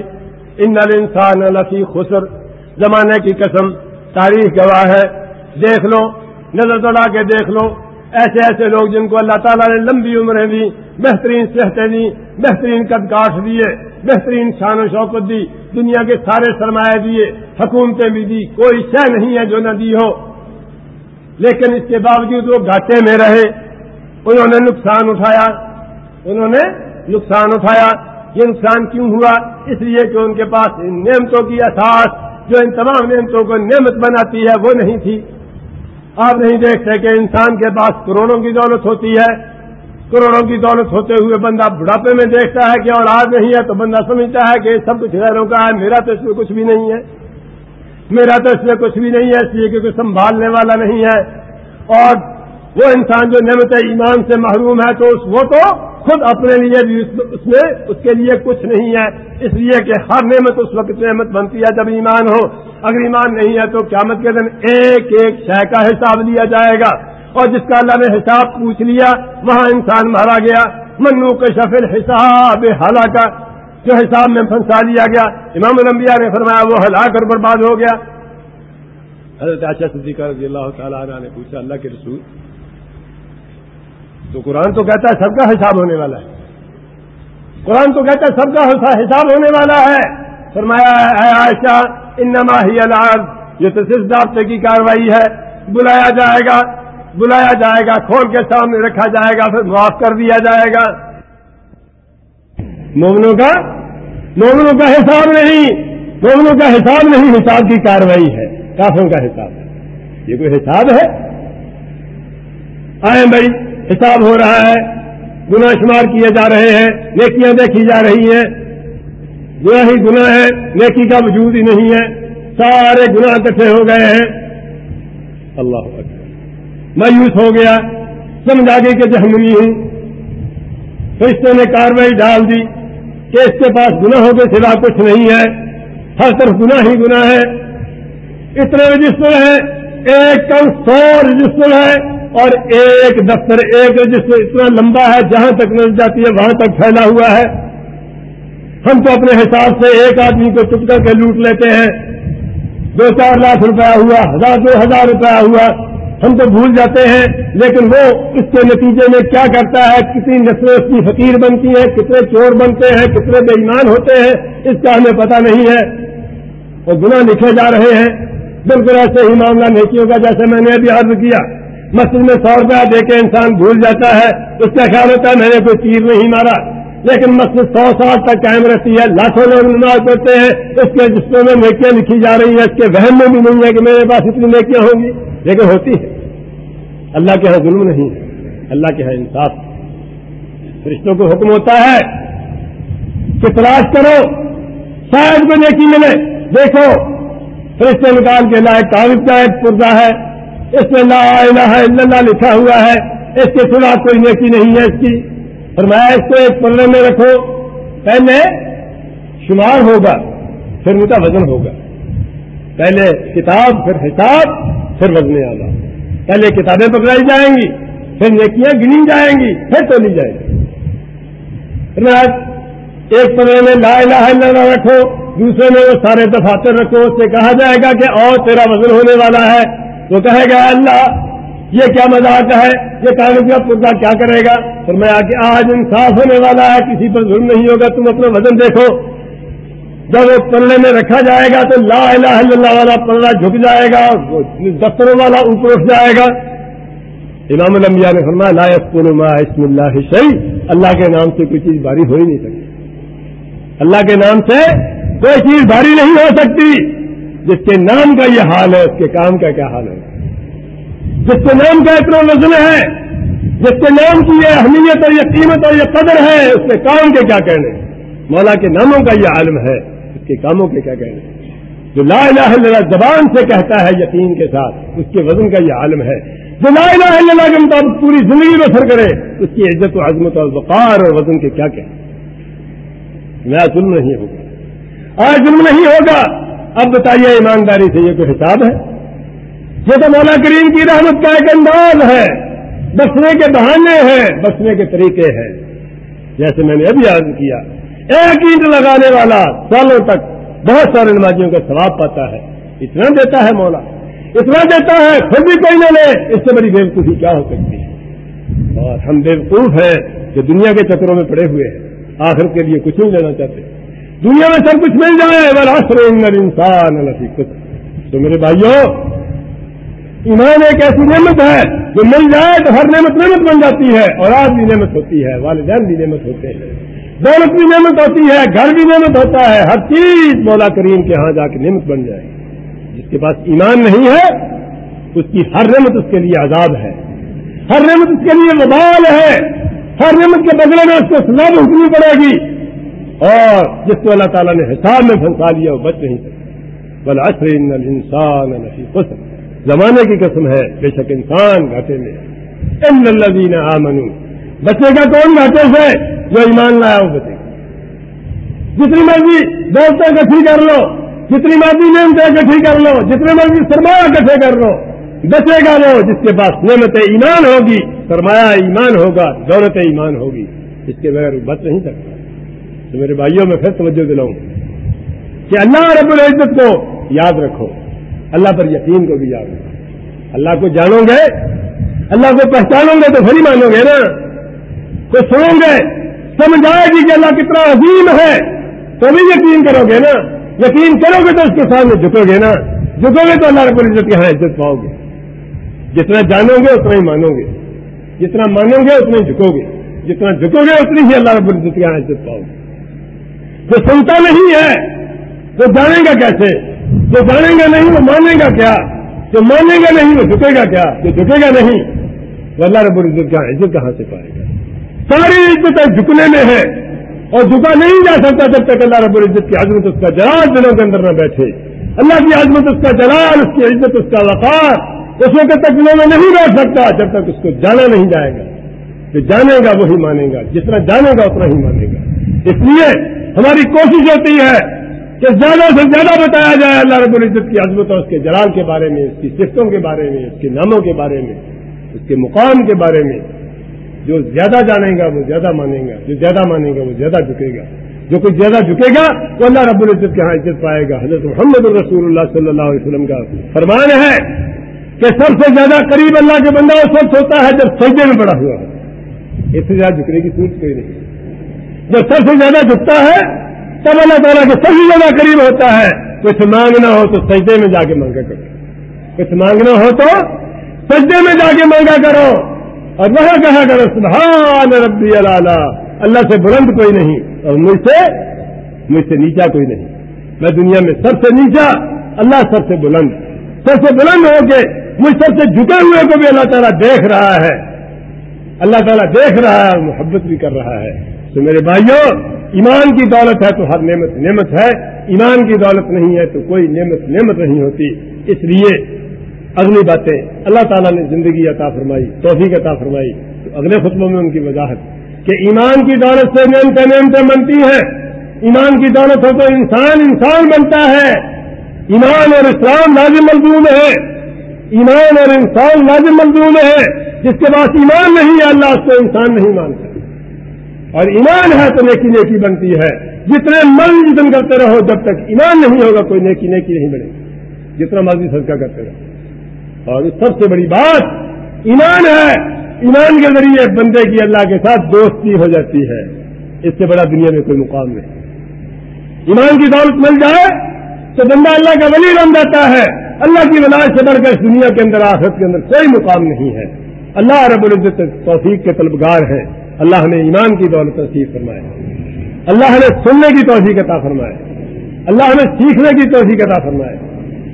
ان نل انسان لفی خسر۔ زمانے کی قسم، تاریخ گواہ ہے، دیکھ لو، نظر دوڑا کے دیکھ لو۔ ایسے ایسے لوگ جن کو اللہ تعالیٰ نے لمبی عمریں دی، بہترین صحتیں دی، بہترین قد کاٹ دیے، بہترین شان و شوقت دی، دنیا کے سارے سرمایہ دیے، حکومتیں بھی دی، کوئی شہ نہیں ہے جو نہ دی ہو۔ لیکن اس کے باوجود وہ گھاٹے میں رہے، انہوں نے نقصان اٹھایا، انہوں نے نقصان اٹھایا۔ یہ نقصان کیوں ہوا؟ اس لیے کہ ان کے پاس ان نعمتوں کی احساس جو ان تمام نعمتوں کو نعمت بناتی ہے، وہ نہیں تھی۔ آپ نہیں دیکھتے کہ انسان کے پاس کروڑوں کی دولت ہوتی ہے۔ کروڑوں کی دولت ہوتے ہوئے بندہ بڑھاپے میں دیکھتا ہے کہ اور آج نہیں ہے تو بندہ سمجھتا ہے کہ سب کچھ غیروں کا ہے، میرا تو اس میں کچھ بھی نہیں ہے۔ میرا تو اس میں کچھ بھی نہیں ہے، اس لیے کہ کوئی سنبھالنے والا نہیں ہے۔ اور وہ انسان جو نعمت ایمان سے محروم ہے تو وہ تو خود اپنے لیے بھی اس میں اس کے لیے کچھ نہیں ہے۔ اس لیے کہ ہر نعمت اس وقت نعمت بنتی ہے جب ایمان ہو۔ اگر ایمان نہیں ہے تو قیامت کے دن ایک ایک شے کا حساب لیا جائے گا۔ اور جس کا اللہ نے حساب پوچھ لیا، وہاں انسان مارا گیا۔ منو کے شفل حساب ہلا کا جو حساب میں پھنسا لیا گیا۔ امام الانبیاء نے فرمایا وہ ہلا کر برباد ہو گیا۔ حضرت صدیقہ رضی اللہ تعالیٰ نے پوچھا، اللہ کے رسول تو قرآن تو کہتا ہے سب کا حساب ہونے والا ہے۔ قرآن تو کہتا ہے سب کا حساب ہونے والا ہے۔ فرمایا ہے عائشہ، انما ہی العرض۔ یہ تو صرف ضابطے کی کاروائی ہے۔ بلایا جائے گا، بلایا جائے گا، کھول کے سامنے رکھا جائے گا، پھر معاف کر دیا جائے گا۔ مومنوں کا مومنوں کا حساب نہیں۔ مومنوں کا حساب نہیں، حساب کی کاروائی ہے۔ کافوں کا حساب ہے۔ یہ کوئی حساب ہے؟ آئے بھائی حساب ہو رہا ہے گنا شمار کیے جا رہے ہیں، نیکیاں دیکھی جا رہی ہیں۔ گنا ہی گنا ہے، نیکی کا وجود ہی نہیں ہے۔ سارے گنا اکٹھے ہو گئے ہیں۔ اللہ مایوس ہو گیا۔ سمجھا گئی کہ جہنمی ہوں۔ فرشتوں نے کاروائی ڈال دی کہ اس کے پاس گنا کے سوا کچھ نہیں ہے۔ ہر طرف گنا ہی گنا ہے۔ اتنے رجسٹر ہیں، ایک کم سو رجسٹر ہے اور ایک دفتر ایک جس اتنا لمبا ہے، جہاں تک مل جاتی ہے، وہاں تک پھیلا ہوا ہے۔ ہم تو اپنے حساب سے ایک آدمی کو چپ کر کے لوٹ لیتے ہیں۔ دو چار لاکھ روپیہ ہوا، ہزار دو ہزار روپیہ ہوا۔ ہم تو بھول جاتے ہیں، لیکن وہ اس کے نتیجے میں کیا کرتا ہے؟ کتنی نسلیں اس کی فقیر بنتی ہیں، کتنے چور بنتے ہیں، کتنے بے ایمان ہوتے ہیں، اس کا ہمیں پتہ نہیں ہے۔ وہ گناہ لکھے جا رہے ہیں۔ بالکل ایسے ہی معاملہ نیکیوں کا جیسے میں نے ابھی عرض کیا۔ مسجد میں سو روپیہ دے کے انسان بھول جاتا ہے، اس کا خیال ہوتا ہے، میں نے کوئی تیر نہیں مارا۔ لیکن مسجد سو سال تک قائم رہتی ہے، لاکھوں لوگ نماز پڑھتے ہیں، اس کے جسموں میں نیکیاں لکھی جا رہی ہیں، اس کے وہم میں بھی نہیں ہے کہ میرے پاس اتنی نیکیاں ہوں گی۔ لیکن ہوتی ہے اللہ کے یہاں ظلم نہیں ہے۔ اللہ کے یہاں انصاف۔ رشتوں کو حکم ہوتا ہے کہ تلاش کرو، شاید کو نیکی ملے۔ دیکھو، فرشتے نکال کے لائے کاغذ کا ایک پردہ ہے۔ اس میں لا الہ الا اللہ لکھا ہوا ہے، اس کے سوا کوئی نیکی نہیں ہے اس کی۔ فرمایا، اس کو ایک پلے میں رکھو، پہلے شمار ہوگا، پھر ان کا وزن ہوگا۔ پہلے کتاب، پھر حساب، پھر وزن آنا پہلے کتابیں پکڑائی جائیں گی، پھر نیکیاں گنی جائیں گی، پھر تو لی جائے گی ایک پلے میں لا الہ الا اللہ رکھو، دوسرے میں وہ سارے دفاتر رکھو، اس سے کہا جائے گا کہ اور تیرا وزن ہونے والا ہے۔ تو کہے گا، اللہ، یہ کیا مذاق ہے، یہ کاغذ کا پورا کیا کرے گا؟ پھر میں آ کے آج انصاف ہونے والا ہے، کسی پر ظلم نہیں ہوگا، تم اپنا وزن دیکھو۔ جب وہ پلڑے میں رکھا جائے گا تو لا الہ الا اللہ والا پلڑا جھک جائے گا دفتروں والا اوپر اٹھ جائے گا۔ امام الانبیاء نے فرمایا، لا ما اسم اللہ شیء۔ اللہ کے نام سے کوئی چیز بھاری ہو ہی نہیں سکتی۔ اللہ کے نام سے کوئی چیز بھاری نہیں ہو سکتی۔ جس کے نام کا یہ حال ہے، اس کے کام کا کیا حال ہے؟ جس کے نام کا اتنا وزن ہے، جس کے نام کی یہ اہمیت اور یہ قیمت اور یہ قدر ہے، اس کے کام کے کیا کہنے؟ مولا کے ناموں کا یہ عالم ہے، اس کے کاموں کے کیا کہنے؟ جو لا الہ الا اللہ زبان سے کہتا ہے یقین کے ساتھ، اس کے وزن کا یہ عالم ہے۔ جو لا الہ الا اللہ کے مطابق پوری زندگی بسر کرے، اس کی عزت و عظمت اور وقار اور وزن کے کیا کہ نیا ظلم نہیں ہوگا۔ آج ظلم نہیں ہوگا۔ اب بتائیے ایمانداری سے یہ کوئی حساب ہے؟ یہ تو مولا کریم کی رحمت کا ایک انداز ہے۔ بسنے کے بہانے ہیں، بسنے کے طریقے ہیں۔ جیسے میں نے ابھی یاد کیا، ایک اینٹ لگانے والا سالوں تک بہت سارے نمازیوں کا ثواب پاتا ہے۔ اتنا دیتا ہے مولا۔ اتنا دیتا ہے، پھر بھی کوئی نہ لے۔ اس سے بڑی بےوقوفی کیا ہو سکتی ہے؟ اور ہم بےوقوف ہیں جو دنیا کے چکروں میں پڑے ہوئے ہیں۔ آخر کے لیے کچھ نہیں لینا چاہتے۔ دنیا میں سب کچھ مل جائے آسر انسان کچھ تو میرے بھائیوں ایمان ایک ایسی نعمت ہے جو مل جائے تو ہر نعمت نعمت بن جاتی ہے، اور آج بھی نعمت ہوتی ہے، والدین بھی نعمت ہوتے ہیں۔ دولت بھی نعمت ہوتی ہے، گھر بھی نعمت ہوتا ہے، ہر چیز مولا کریم کے ہاں جا کے نعمت بن جائے۔ جس کے پاس ایمان نہیں ہے، اس کی ہر نعمت اس کے لیے عذاب ہے۔ ہر نعمت اس کے لیے مبال ہے۔ ہر نعمت کے بدلے میں اس کو سزا بھگتنی پڑے گی۔ اور جس کو اللہ تعالیٰ نے حساب میں پھنسا لیا وہ بچ نہیں سکتا۔ بل اصر انسان خوش زمانے کی قسم ہے، بے شک انسان گھاٹے میں۔ ان الذین آمنوا۔ بچے کا کون گھاٹے سے؟ جو ایمان لایا وہ بچے۔ گا جتنی مرضی دوستوں کٹھی کر لو، جتنی مرضی نعمتیں اکٹھی کر لو جتنے مرضی سرمایہ اکٹھے کر لو۔ بچے گا وہ جس کے پاس نعمت ایمان ہوگی، سرمایہ ایمان ہوگا، دولت ایمان ہوگی، اس کے بغیر بچ نہیں سکتا۔ تو میرے بھائیوں، میں پھر توجہ دلاؤں کہ اللہ رب العزت کو یاد رکھو، اللہ پر یقین کو بھی یاد رکھو۔ اللہ کو جانو گے، اللہ کو پہچانو گے تو پھر ہی مانو گے نا۔ تو سنو گے سمجھ آئے گی کہ اللہ کتنا عظیم ہے۔ تو بھی یقین کرو گے نا۔ یقین کرو گے تو اس کے سامنے جھکو گے نا۔ جھکو گے تو اللہ رب العزت کے یہاں عزت پاؤ گے۔ جتنا جانو گے، اتنا ہی مانو گے۔ جتنا مانو گے، اتنا ہی جھکو گے۔ جتنا جھکو گے، اتنی ہی اللہ رب العزت کے یہاں عزت پاؤ گے۔ جو سنتا نہیں ہے وہ جانے گا کیسے؟ جو جانے گا نہیں، وہ مانے گا کیا؟ جو مانے گا نہیں، وہ جھکے گا کیا؟ جو جھکے گا نہیں، وہ اللہ رب العزت کا عزت کہاں سے پائے گا؟ ساری عزت جھکنے میں ہے، اور جھکا نہیں جا سکتا جب تک اللہ رب العزت کی عظمت، اس کا جلال دلوں کے اندر نہ بیٹھے۔ اللہ کی عظمت، اس کا جلال، اس کی عزت، اس کا وقار، اس وقت تک دلوں میں نہیں بیٹھ سکتا جب تک اس کو جانا نہیں جائے گا۔ جو جانے گا وہی مانے گا جتنا جانے گا اتنا ہی مانے گا۔ اس لیے ہماری کوشش ہوتی ہے کہ زیادہ سے زیادہ بتایا جائے اللہ رب العزت کی عظمت اور اس کے جلال کے بارے میں، اس کی صفتوں کے بارے میں، اس کے ناموں کے بارے میں، اس کے مقام کے بارے میں۔ جو زیادہ جانے گا، وہ زیادہ مانے گا۔ جو زیادہ مانے گا، وہ زیادہ جھکے گا۔ جو کچھ زیادہ جھکے گا، وہ اللہ رب العزت کے ہاں عزت پائے گا۔ حضرت محمد الرسول اللہ صلی اللہ علیہ وسلم کا فرمان ہے کہ سب سے زیادہ قریب اللہ کے بندہ اس وقت ہوتا ہے جب سجدے میں بڑا ہوا ہے اس سے زیادہ جھکنے کی سوچ کوئی نہیں۔ جب سب سے زیادہ جھکتا ہے، تب اللہ تعالیٰ کے سب سے زیادہ قریب ہوتا ہے۔ کچھ مانگنا ہو تو سجدے میں جا کے مانگا کرو۔ کچھ مانگنا ہو تو سجدے میں جا کے مانگا کرو۔ اور وہ کہا کرو، سبحان ربی اللہ اللہ سے بلند کوئی نہیں اور مجھ سے مجھ سے نیچا کوئی نہیں۔ میں دنیا میں سب سے نیچا، اللہ سب سے بلند۔ سب سے بلند ہو کے مجھ سب سے جھکے ہوئے کو بھی اللہ تعالیٰ دیکھ رہا ہے۔ اللہ تعالیٰ دیکھ رہا ہے اور محبت بھی کر رہا ہے۔ تو میرے بھائیوں، ایمان کی دولت ہے تو ہر نعمت نعمت ہے، ایمان کی دولت نہیں ہے تو کوئی نعمت نعمت نہیں ہوتی۔ اس لیے اگلی باتیں، اللہ تعالیٰ نے زندگی عطا فرمائی، توفیق عطا فرمائی۔ تو اگلے خطبوں میں ان کی وضاحت کہ ایمان کی دولت سے نعمتیں نعمتیں بنتی ہیں۔ ایمان کی دولت ہو تو انسان انسان بنتا ہے۔ ایمان اور اسلام لازم ملزوم ہے۔ ایمان اور انسان لازم ملزوم ہے جس کے پاس ایمان نہیں ہے، اللہ اس کو انسان نہیں مانتا۔ اور ایمان ہے تو نیکی نیکی بنتی ہے۔ جتنے من جتن کرتے رہو، جب تک ایمان نہیں ہوگا، کوئی نیکی نیکی نہیں بنے گی۔ جتنا مرضی صدقہ کرتے رہو۔ اور سب سے بڑی بات، ایمان ہے۔ ایمان کے ذریعے بندے کی اللہ کے ساتھ دوستی ہو جاتی ہے۔ اس سے بڑا دنیا میں کوئی مقام نہیں۔ ایمان کی دولت مل جائے تو بندہ اللہ کا ولی بن جاتا ہے۔ اللہ کی ولاد سے بڑھ کر اس دنیا کے اندر، آخرت کے اندر کوئی مقام نہیں ہے۔ اللہ رب العزت توفیق کے طلبگار ہیں۔ اللہ نے ایمان کی دولت نصیب فرمائے اللہ نے سننے کی توفیق عطا فرمائے اللہ نے سیکھنے کی توفیق عطا فرمائے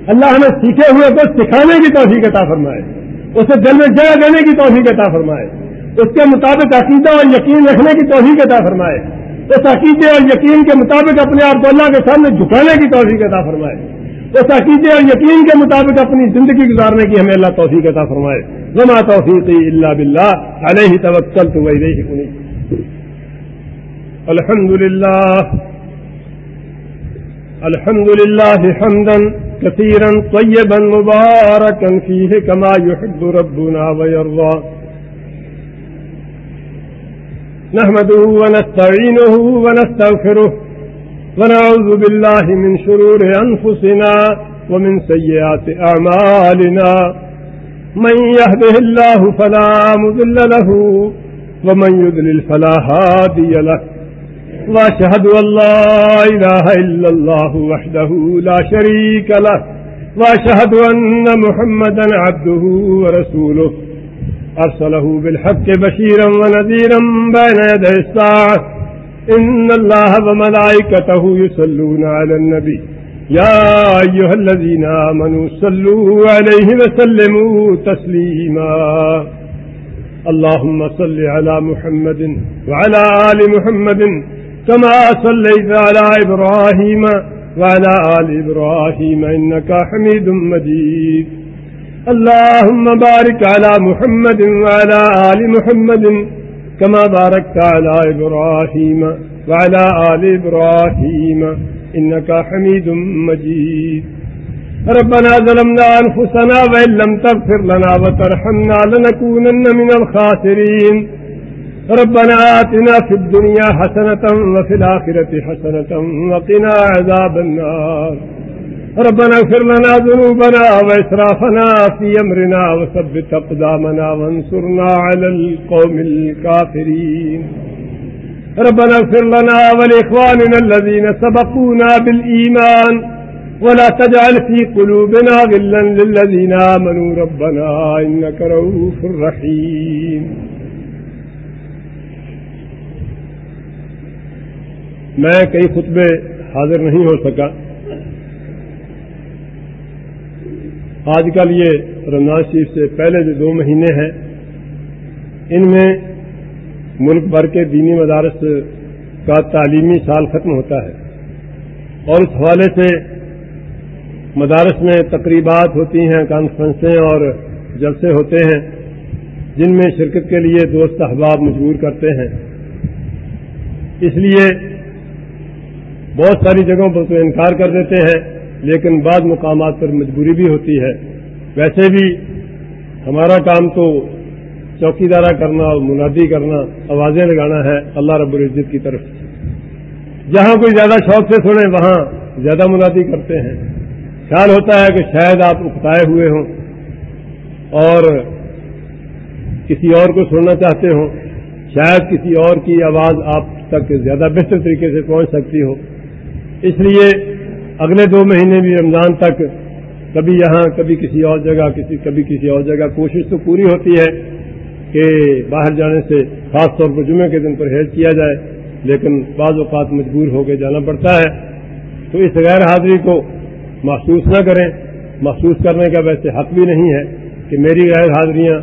اللہ نے سیکھے ہوئے کو سکھانے کی توفیق عطا فرمائے اسے دل میں جگہ دینے کی توفیق عطا فرمائے اس کے مطابق عقیدہ اور یقین رکھنے کی توفیق عطا فرمائے اس عقیدے اور یقین کے مطابق اپنے آپ کو اللہ کے سامنے جھکانے کی توفیق عطا فرمائے اس عقیدے اور یقین کے مطابق اپنی زندگی گزارنے کی ہمیں اللہ توفیق عطا فرمائے۔ زما توفیق اللہ بلّہ علیہ توکل تو وہی الحمد للہ الحمد لله حمدا كثيرا طيبا مباركا فيه كما يحب ربنا ويرضى نحمده ونستعينه ونستغفره ونعوذ بالله من شرور أنفسنا ومن سيئات أعمالنا. من يهده الله فلا مذل له ومن يذلل فلا هادي له. وأشهد أن لا إله إلا الله وحده لا شريك له. وأشهد أن محمدا عبده ورسوله. أرسله بالحق بشيرا ونذيرا بين يدي الساعة. إن الله وملائكته يصلون على النبي. يا أيها الذين آمنوا صلوا عليه وسلموا تسليما. اللهم صل على محمد وعلى آل محمد كما صليت على إبراهيم وعلى آل إبراهيم إنك حميد مجيد. اللهم بارك على محمد وعلى آل محمد كما باركت على إبراهيم وعلى آل إبراهيم إنك حميد مجيد. ربنا ظلمنا أنفسنا وإن لم تغفر لنا وترحمنا لنكونن من الخاسرين. ربنا آتنا في الدنيا حسنة وفي الآخرة حسنة وقنا عذاب النار. ربنا اغفر لنا ذنوبنا وإسرافنا في أمرنا وثبت أقدامنا وانصرنا على القوم الكافرين. ربنا اغفر لنا ولإخواننا الذين سبقونا بالإيمان ولا تجعل في قلوبنا غلا للذين آمنوا. ربنا إنك روف رحيم. میں کئی خطبے حاضر نہیں ہو سکا آج کل یہ رمضان شریف سے پہلے جو دو مہینے ہیں، ان میں ملک بھر کے دینی مدارس کا تعلیمی سال ختم ہوتا ہے۔ اور اس حوالے سے مدارس میں تقریبات ہوتی ہیں، کانفرنسیں اور جلسے ہوتے ہیں، جن میں شرکت کے لیے دوست احباب مجبور کرتے ہیں۔ اس لیے بہت ساری جگہوں پر تو انکار کر دیتے ہیں۔ لیکن بعض مقامات پر مجبوری بھی ہوتی ہے۔ ویسے بھی ہمارا کام تو چوکی دارہ کرنا اور منادی کرنا، آوازیں لگانا ہے اللہ رب العزت کی طرف جہاں کوئی زیادہ شوق سے سنے وہاں زیادہ منادی کرتے ہیں۔ خیال ہوتا ہے کہ شاید آپ اکتائے ہوئے ہوں اور کسی اور کو سننا چاہتے ہوں۔ شاید کسی اور کی آواز آپ تک زیادہ بہتر طریقے سے پہنچ سکتی ہو۔ اس لیے اگلے دو مہینے بھی رمضان تک کبھی یہاں، کبھی کسی اور جگہ، کسی، کبھی کسی اور جگہ کوشش تو پوری ہوتی ہے کہ باہر جانے سے خاص طور پر جمعے کے دن پرہیز کیا جائے، لیکن بعض اوقات مجبور ہو کے جانا پڑتا ہے۔ تو اس غیر حاضری کو محسوس نہ کریں۔ محسوس کرنے کا ویسے حق بھی نہیں ہے کہ میری غیر حاضریاں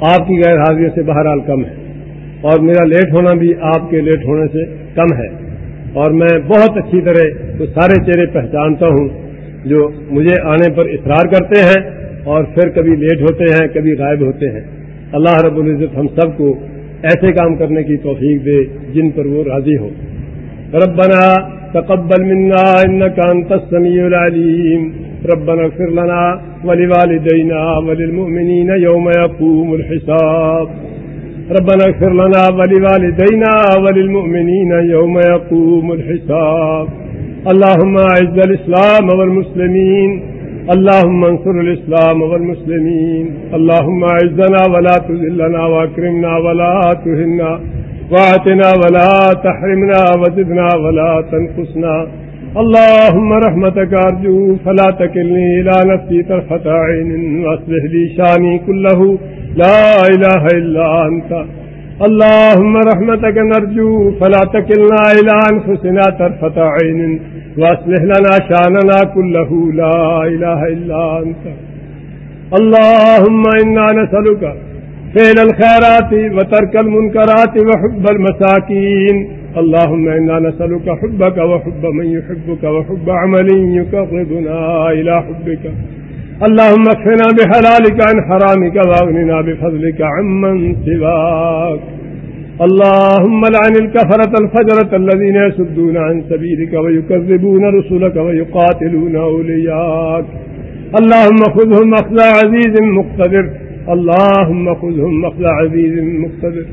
آپ کی غیر حاضریوں سے بہرحال کم ہے اور میرا لیٹ ہونا بھی آپ کے لیٹ ہونے سے کم ہے۔ اور میں بہت اچھی طرح وہ سارے چہرے پہچانتا ہوں، جو مجھے آنے پر اصرار کرتے ہیں اور پھر کبھی لیٹ ہوتے ہیں، کبھی غائب ہوتے ہیں۔ اللہ رب العزت ہم سب کو ایسے کام کرنے کی توفیق دے جن پر وہ راضی ہو ربنا تقبل منا انك انت السميع العليم ربنا اغفر لنا ولوالدينا وللمؤمنين يوم يقوم الحساب۔ ربنا اغفر لنا ولوالدينا وللمؤمنين يوم يقوم الحساب۔ اللهم اعز الإسلام والمسلمين، اللهم انصر الإسلام والمسلمين، اللهم اعزنا ولا تذلنا واكرمنا ولا تهنا واعتنا ولا تحرمنا وزدنا ولا تنقصنا. اللهم رحمتك أرجو فلا تكلني إلى نفسي طرفة عين وأصلح لي شاني كله. لا إله إلا أنت اللهم رحمتك نرجو فلا تكلنا إلى أنفسنا طرفة عين وأصلح لنا شاننا كله. لا إله إلا أنت. اللهم إنا نسألك فعل الخيرات وترك المنكرات وحب المساكين. اللهم إنا نسألك حبك وحب من يحبك وحب عمل يقربنا إلى حبك. اللهم اكفنا بحلالك عن حرامك واغننا بفضلك عمن سواك. اللهم لعن الكفرة الفجرة الذين يسدون عن سبيلك ويكذبون رسلك ويقاتلون أولياك. اللهم خذهم أخذ عزيز مقتدر. اللهم خذهم أخذ عزيز مقتدر.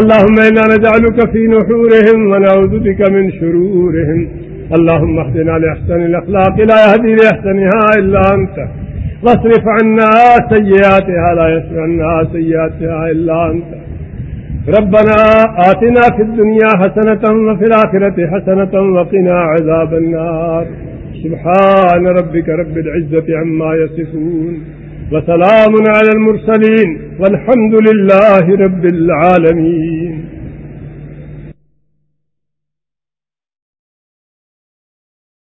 اللهم إنا نجعلك في نحورهم ونعوذ بك من شرورهم. اللهم اهدنا لأحسن الأخلاق. لا يهدي لأحسنها إلا أنت. واصرف عنا سيئاتها لا يصرف عنا سيئاتها إلا أنت. ربنا آتنا في الدنيا حسنة وفي الآخرة حسنة وقنا عذاب النار. سبحان ربك رب العزة عما يصفون. وسلام على المرسلين والحمد لله رب العالمين.